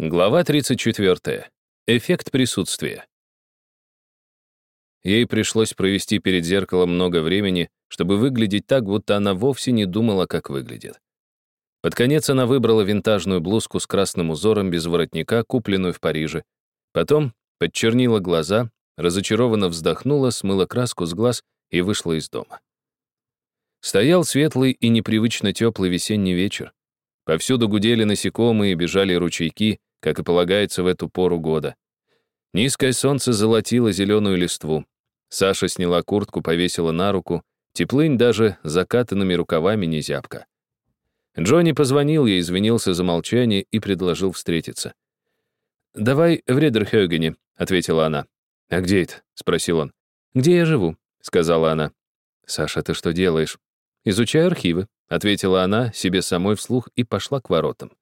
Глава 34. Эффект присутствия. Ей пришлось провести перед зеркалом много времени, чтобы выглядеть так, будто она вовсе не думала, как выглядит. Под конец она выбрала винтажную блузку с красным узором без воротника, купленную в Париже. Потом подчернила глаза, разочарованно вздохнула, смыла краску с глаз и вышла из дома. Стоял светлый и непривычно теплый весенний вечер. Повсюду гудели насекомые, бежали ручейки, как и полагается в эту пору года. Низкое солнце золотило зеленую листву. Саша сняла куртку, повесила на руку. Теплынь даже закатанными рукавами не зябка. Джонни позвонил ей, извинился за молчание и предложил встретиться. «Давай в Редерхёгене», — ответила она. «А где это?» — спросил он. «Где я живу?» — сказала она. «Саша, ты что делаешь?» «Изучаю архивы», — ответила она себе самой вслух и пошла к воротам.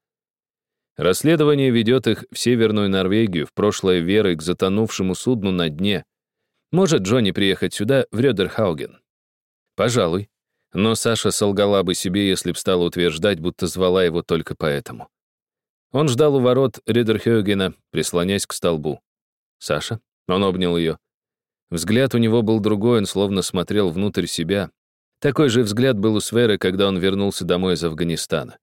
Расследование ведет их в Северную Норвегию, в прошлое веры к затонувшему судну на дне. Может Джонни приехать сюда, в Рёдерхауген? Пожалуй. Но Саша солгала бы себе, если б стала утверждать, будто звала его только поэтому. Он ждал у ворот Рёдерхаугена, прислонясь к столбу. «Саша?» Он обнял ее. Взгляд у него был другой, он словно смотрел внутрь себя. Такой же взгляд был у Сверы, когда он вернулся домой из Афганистана.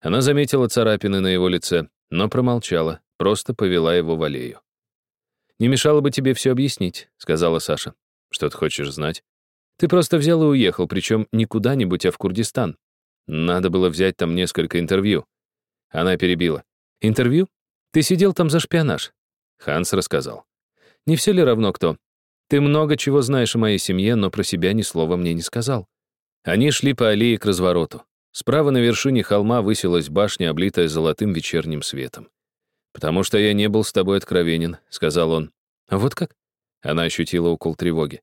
Она заметила царапины на его лице, но промолчала, просто повела его в аллею. «Не мешало бы тебе все объяснить», — сказала Саша. «Что ты хочешь знать?» «Ты просто взял и уехал, причем не куда-нибудь, а в Курдистан. Надо было взять там несколько интервью». Она перебила. «Интервью? Ты сидел там за шпионаж?» Ханс рассказал. «Не все ли равно кто? Ты много чего знаешь о моей семье, но про себя ни слова мне не сказал». Они шли по аллее к развороту. Справа на вершине холма высилась башня, облитая золотым вечерним светом. «Потому что я не был с тобой откровенен», — сказал он. «А вот как?» Она ощутила укол тревоги.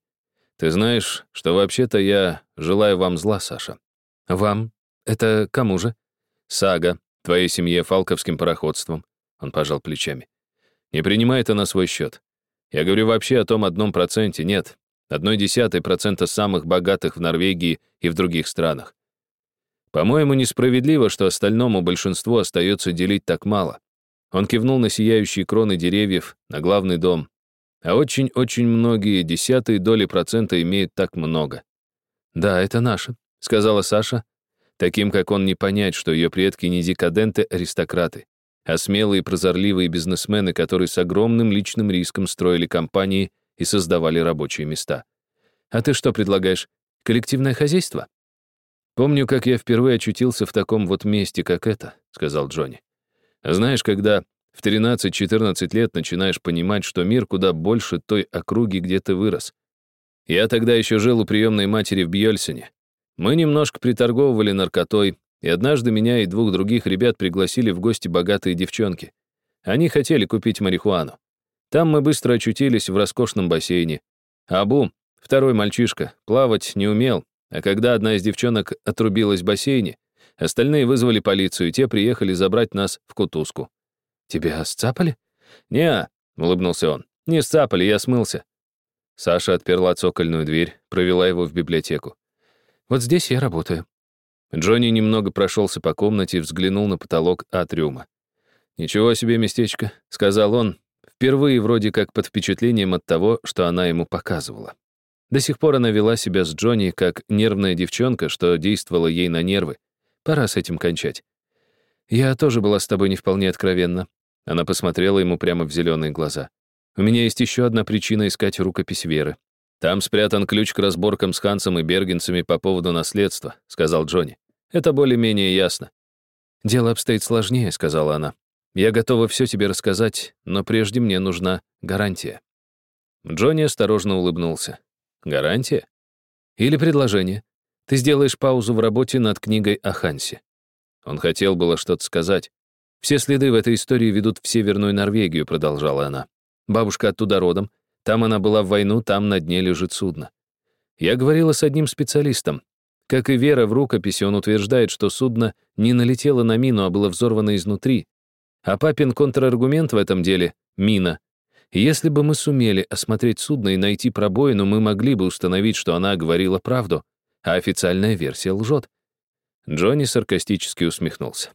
«Ты знаешь, что вообще-то я желаю вам зла, Саша». «Вам? Это кому же?» «Сага, твоей семье, фалковским пароходством». Он пожал плечами. «Не принимай это на свой счет. Я говорю вообще о том одном проценте, нет, одной десятой процента самых богатых в Норвегии и в других странах. По-моему, несправедливо, что остальному большинству остается делить так мало. Он кивнул на сияющие кроны деревьев, на главный дом. А очень-очень многие десятые доли процента имеют так много. «Да, это наше», — сказала Саша. Таким, как он, не понять, что ее предки не декаденты-аристократы, а смелые прозорливые бизнесмены, которые с огромным личным риском строили компании и создавали рабочие места. «А ты что предлагаешь? Коллективное хозяйство?» «Помню, как я впервые очутился в таком вот месте, как это», — сказал Джонни. «Знаешь, когда в 13-14 лет начинаешь понимать, что мир куда больше той округи, где ты вырос. Я тогда еще жил у приемной матери в Бьёльсене. Мы немножко приторговывали наркотой, и однажды меня и двух других ребят пригласили в гости богатые девчонки. Они хотели купить марихуану. Там мы быстро очутились в роскошном бассейне. Абу, второй мальчишка, плавать не умел, а когда одна из девчонок отрубилась в бассейне, остальные вызвали полицию, и те приехали забрать нас в кутузку. «Тебя сцапали?» «Не-а», улыбнулся он. «Не сцапали, я смылся». Саша отперла цокольную дверь, провела его в библиотеку. «Вот здесь я работаю». Джонни немного прошелся по комнате и взглянул на потолок атриума. «Ничего себе местечко», — сказал он, впервые вроде как под впечатлением от того, что она ему показывала. До сих пор она вела себя с Джонни как нервная девчонка, что действовала ей на нервы. Пора с этим кончать. Я тоже была с тобой не вполне откровенна. Она посмотрела ему прямо в зеленые глаза. У меня есть еще одна причина искать рукопись Веры. Там спрятан ключ к разборкам с Хансом и Бергенцами по поводу наследства, сказал Джонни. Это более-менее ясно. Дело обстоит сложнее, сказала она. Я готова все тебе рассказать, но прежде мне нужна гарантия. Джонни осторожно улыбнулся. Гарантия? Или предложение? Ты сделаешь паузу в работе над книгой о Хансе. Он хотел было что-то сказать. Все следы в этой истории ведут в Северную Норвегию, продолжала она. Бабушка оттуда родом. Там она была в войну, там на дне лежит судно. Я говорила с одним специалистом. Как и Вера в рукописи, он утверждает, что судно не налетело на мину, а было взорвано изнутри. А папин контраргумент в этом деле — мина. Если бы мы сумели осмотреть судно и найти пробоину, мы могли бы установить, что она говорила правду, а официальная версия лжет. Джонни саркастически усмехнулся.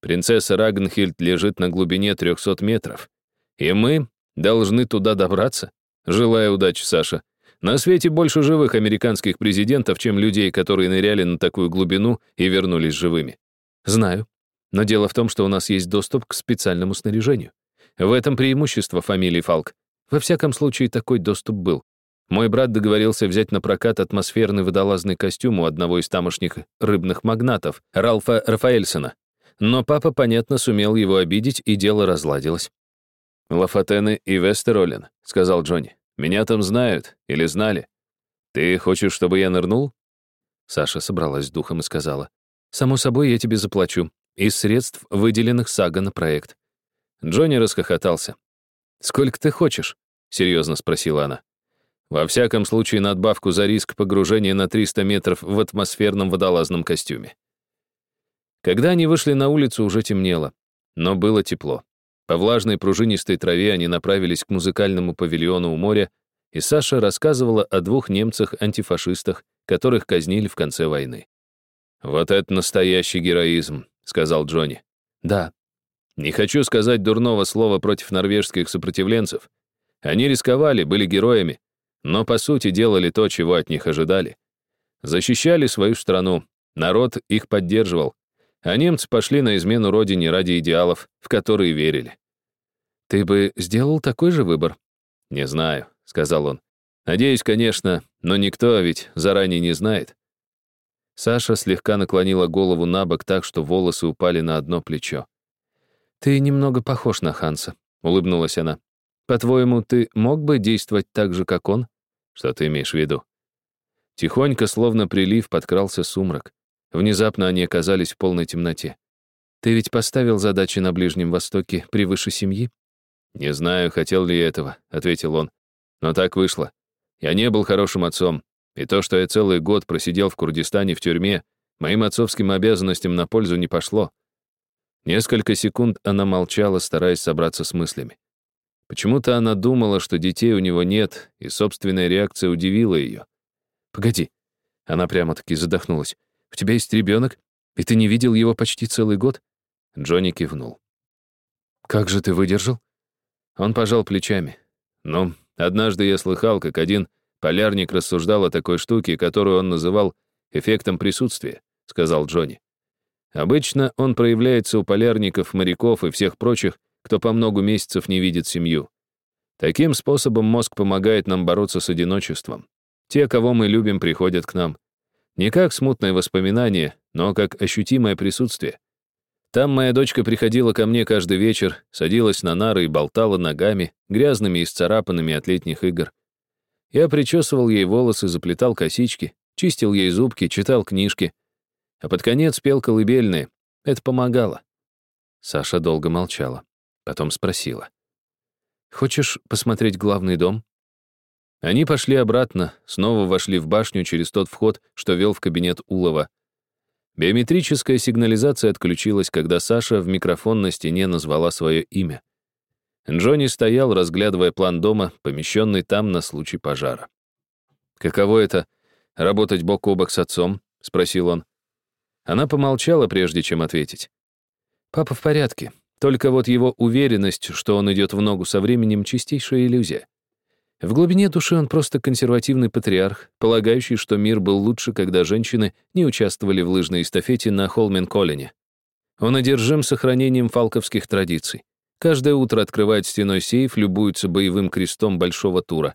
Принцесса Рагнхильд лежит на глубине 300 метров. И мы должны туда добраться. Желаю удачи, Саша. На свете больше живых американских президентов, чем людей, которые ныряли на такую глубину и вернулись живыми. Знаю. Но дело в том, что у нас есть доступ к специальному снаряжению. В этом преимущество фамилии Фалк. Во всяком случае, такой доступ был. Мой брат договорился взять на прокат атмосферный водолазный костюм у одного из тамошних рыбных магнатов, Ралфа Рафаэльсона. Но папа, понятно, сумел его обидеть, и дело разладилось. «Лафатены и Вестеролен», — сказал Джонни. «Меня там знают или знали. Ты хочешь, чтобы я нырнул?» Саша собралась с духом и сказала. «Само собой, я тебе заплачу. Из средств, выделенных Сага на проект». Джонни расхохотался. «Сколько ты хочешь?» — серьезно спросила она. Во всяком случае, надбавку за риск погружения на 300 метров в атмосферном водолазном костюме. Когда они вышли на улицу, уже темнело, но было тепло. По влажной пружинистой траве они направились к музыкальному павильону у моря, и Саша рассказывала о двух немцах-антифашистах, которых казнили в конце войны. «Вот это настоящий героизм», — сказал Джонни. «Да. Не хочу сказать дурного слова против норвежских сопротивленцев. Они рисковали, были героями, но, по сути, делали то, чего от них ожидали. Защищали свою страну, народ их поддерживал, а немцы пошли на измену родине ради идеалов, в которые верили. «Ты бы сделал такой же выбор?» «Не знаю», — сказал он. «Надеюсь, конечно, но никто ведь заранее не знает». Саша слегка наклонила голову на бок так, что волосы упали на одно плечо. «Ты немного похож на Ханса», — улыбнулась она. «По-твоему, ты мог бы действовать так же, как он?» Что ты имеешь в виду? Тихонько, словно прилив, подкрался сумрак. Внезапно они оказались в полной темноте. Ты ведь поставил задачи на Ближнем Востоке превыше семьи? Не знаю, хотел ли я этого, ответил он. Но так вышло. Я не был хорошим отцом, и то, что я целый год просидел в Курдистане в тюрьме, моим отцовским обязанностям на пользу не пошло. Несколько секунд она молчала, стараясь собраться с мыслями. Почему-то она думала, что детей у него нет, и собственная реакция удивила ее. «Погоди». Она прямо-таки задохнулась. «У тебя есть ребенок, и ты не видел его почти целый год?» Джонни кивнул. «Как же ты выдержал?» Он пожал плечами. «Ну, однажды я слыхал, как один полярник рассуждал о такой штуке, которую он называл эффектом присутствия», — сказал Джонни. «Обычно он проявляется у полярников, моряков и всех прочих, кто по много месяцев не видит семью. Таким способом мозг помогает нам бороться с одиночеством. Те, кого мы любим, приходят к нам. Не как смутное воспоминание, но как ощутимое присутствие. Там моя дочка приходила ко мне каждый вечер, садилась на нары и болтала ногами, грязными и сцарапанными от летних игр. Я причесывал ей волосы, заплетал косички, чистил ей зубки, читал книжки. А под конец пел колыбельные. Это помогало. Саша долго молчала. Потом спросила. «Хочешь посмотреть главный дом?» Они пошли обратно, снова вошли в башню через тот вход, что вел в кабинет Улова. Биометрическая сигнализация отключилась, когда Саша в микрофон на стене назвала свое имя. Джонни стоял, разглядывая план дома, помещенный там на случай пожара. «Каково это — работать бок о бок с отцом?» — спросил он. Она помолчала, прежде чем ответить. «Папа в порядке. Только вот его уверенность, что он идет в ногу со временем, чистейшая иллюзия. В глубине души он просто консервативный патриарх, полагающий, что мир был лучше, когда женщины не участвовали в лыжной эстафете на Холмен-Коллине. Он одержим сохранением фалковских традиций. Каждое утро открывает стеной сейф, любуется боевым крестом большого тура.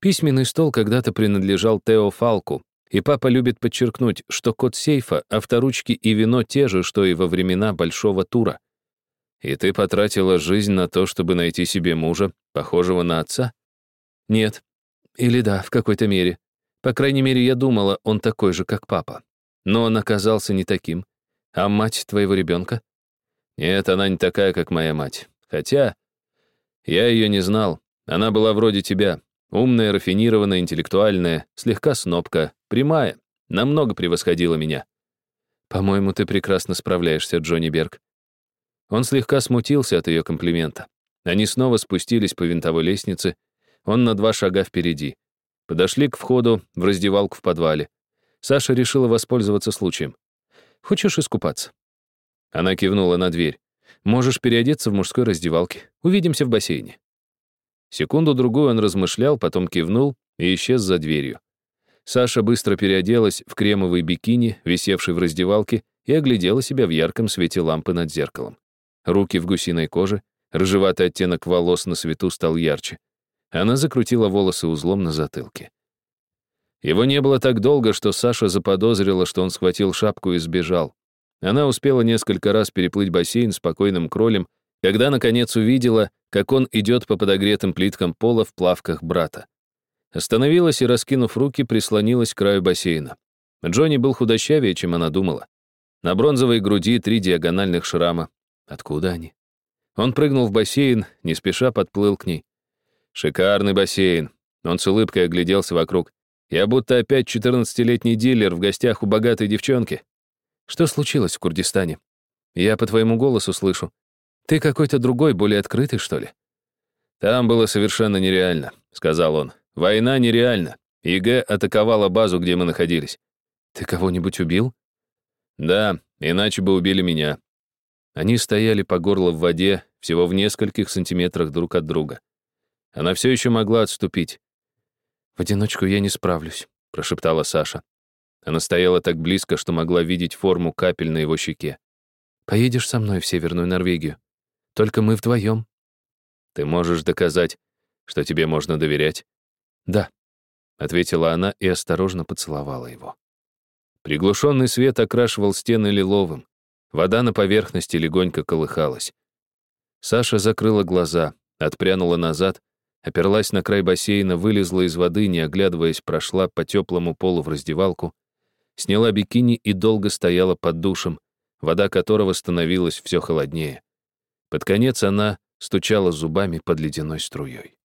Письменный стол когда-то принадлежал Тео Фалку, и папа любит подчеркнуть, что код сейфа, авторучки и вино те же, что и во времена большого тура. И ты потратила жизнь на то, чтобы найти себе мужа, похожего на отца? Нет. Или да, в какой-то мере. По крайней мере, я думала, он такой же, как папа. Но он оказался не таким. А мать твоего ребенка? Нет, она не такая, как моя мать. Хотя я ее не знал. Она была вроде тебя. Умная, рафинированная, интеллектуальная, слегка снобка, прямая, намного превосходила меня. По-моему, ты прекрасно справляешься, Джонни Берг. Он слегка смутился от ее комплимента. Они снова спустились по винтовой лестнице, он на два шага впереди. Подошли к входу в раздевалку в подвале. Саша решила воспользоваться случаем. «Хочешь искупаться?» Она кивнула на дверь. «Можешь переодеться в мужской раздевалке. Увидимся в бассейне». Секунду-другую он размышлял, потом кивнул и исчез за дверью. Саша быстро переоделась в кремовый бикини, висевший в раздевалке, и оглядела себя в ярком свете лампы над зеркалом. Руки в гусиной коже, рыжеватый оттенок волос на свету стал ярче. Она закрутила волосы узлом на затылке. Его не было так долго, что Саша заподозрила, что он схватил шапку и сбежал. Она успела несколько раз переплыть бассейн спокойным кролем, когда, наконец, увидела, как он идет по подогретым плиткам пола в плавках брата. Остановилась и, раскинув руки, прислонилась к краю бассейна. Джонни был худощавее, чем она думала. На бронзовой груди три диагональных шрама. Откуда они? Он прыгнул в бассейн, не спеша подплыл к ней. Шикарный бассейн. Он с улыбкой огляделся вокруг. Я будто опять четырнадцатилетний дилер в гостях у богатой девчонки. Что случилось в Курдистане? Я по твоему голосу слышу. Ты какой-то другой, более открытый, что ли? Там было совершенно нереально, сказал он. Война нереальна. ИГ атаковала базу, где мы находились. Ты кого-нибудь убил? Да, иначе бы убили меня. Они стояли по горло в воде, всего в нескольких сантиметрах друг от друга. Она все еще могла отступить. «В одиночку я не справлюсь», — прошептала Саша. Она стояла так близко, что могла видеть форму капель на его щеке. «Поедешь со мной в Северную Норвегию. Только мы вдвоем». «Ты можешь доказать, что тебе можно доверять?» «Да», — ответила она и осторожно поцеловала его. Приглушенный свет окрашивал стены лиловым. Вода на поверхности легонько колыхалась. Саша закрыла глаза, отпрянула назад, оперлась на край бассейна, вылезла из воды, не оглядываясь, прошла по теплому полу в раздевалку, сняла бикини и долго стояла под душем, вода которого становилась все холоднее. Под конец она стучала зубами под ледяной струей.